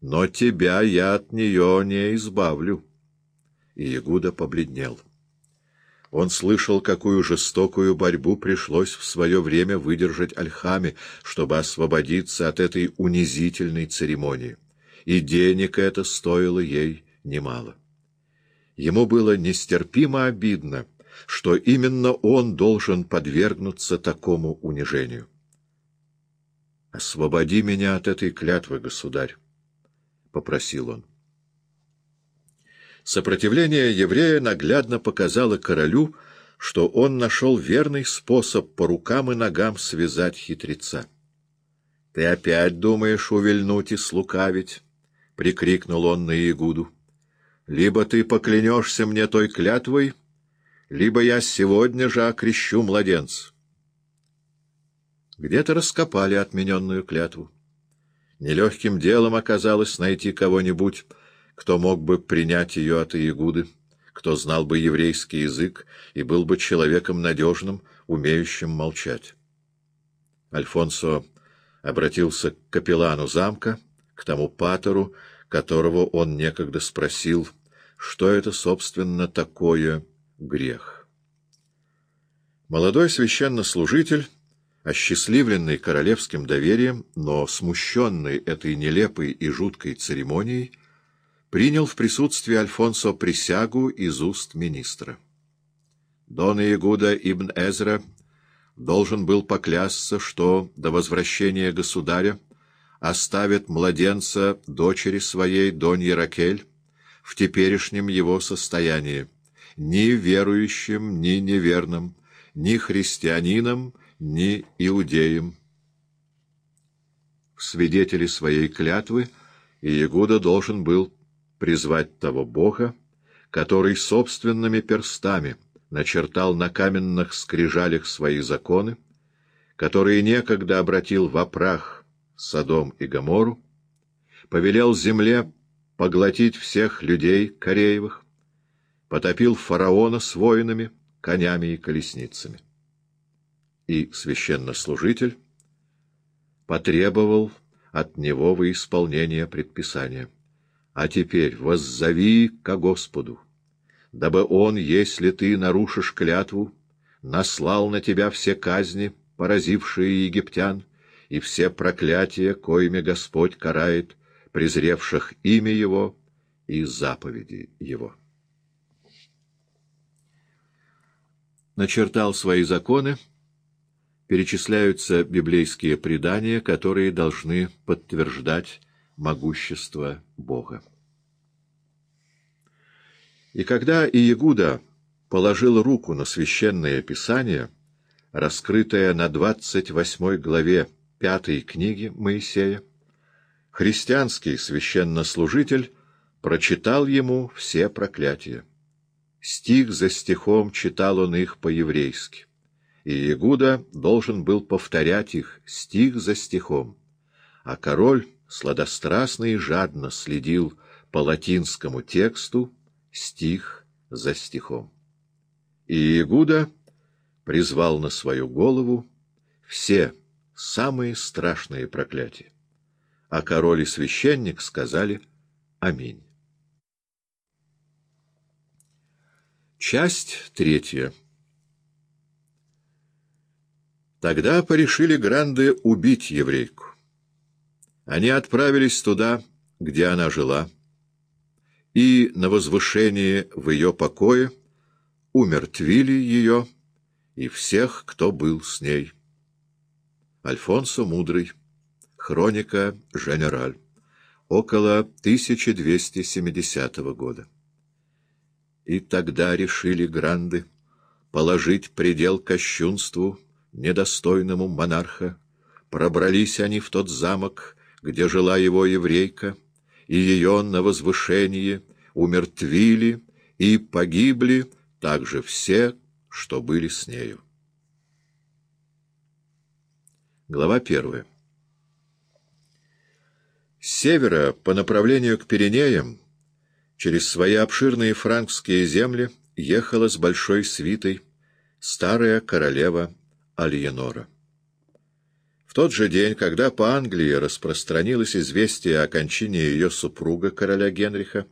но тебя я от нее не избавлю. И Ягуда побледнел. Он слышал, какую жестокую борьбу пришлось в свое время выдержать Альхаме, чтобы освободиться от этой унизительной церемонии. И денег это стоило ей немало. Ему было нестерпимо обидно, что именно он должен подвергнуться такому унижению. «Освободи меня от этой клятвы, государь», — попросил он. Сопротивление еврея наглядно показало королю, что он нашел верный способ по рукам и ногам связать хитреца. — Ты опять думаешь увильнуть и слукавить? — прикрикнул он на Иегуду. — Либо ты поклянешься мне той клятвой, либо я сегодня же окрещу младенца. Где-то раскопали отмененную клятву. Нелегким делом оказалось найти кого-нибудь, кто мог бы принять ее от Иегуды, кто знал бы еврейский язык и был бы человеком надежным, умеющим молчать. Альфонсо обратился к капеллану замка, к тому патору, которого он некогда спросил, что это, собственно, такое грех. Молодой священнослужитель, осчастливленный королевским доверием, но смущенный этой нелепой и жуткой церемонией, принял в присутствии Альфонсо присягу из уст министра. Дон Иегуда ибн Эзра должен был поклясться, что до возвращения государя оставит младенца дочери своей Доньи Ракель в теперешнем его состоянии, ни верующим, ни неверным, ни христианином, ни иудеем. В свидетели своей клятвы Иегуда должен был призвать того Бога, который собственными перстами начертал на каменных скрижалях свои законы, который некогда обратил в прах Содом и Гомору, повелел земле поглотить всех людей Кореевых, потопил фараона с воинами, конями и колесницами. И священнослужитель потребовал от него во исполнение предписания — а теперь воззови ко Господу, дабы Он, если ты нарушишь клятву, наслал на тебя все казни, поразившие египтян, и все проклятия, коими Господь карает, презревших имя Его и заповеди Его. Начертал свои законы, перечисляются библейские предания, которые должны подтверждать могущество Бога. И когда Иегуда положил руку на священное писание, раскрытое на двадцать восьмой главе пятой книги Моисея, христианский священнослужитель прочитал ему все проклятия. Стих за стихом читал он их по-еврейски, и Иегуда должен был повторять их стих за стихом, а король сладострастно и жадно следил по латинскому тексту стих за стихом. И Игуда призвал на свою голову все самые страшные проклятия, а король и священник сказали «Аминь». Часть третья. Тогда порешили гранды убить еврейку. Они отправились туда, где она жила, и на возвышении в ее покое умертвили ее и всех, кто был с ней. Альфонсо Мудрый. Хроника «Женераль». Около 1270 года. И тогда решили гранды положить предел кощунству, недостойному монарха. Пробрались они в тот замок, где жила его еврейка, и ее на возвышении умертвили, и погибли также все, что были с нею. Глава первая. С севера по направлению к Пиренеям через свои обширные франкские земли ехала с большой свитой старая королева Альенора. В тот же день, когда по Англии распространилось известие о кончине ее супруга, короля Генриха,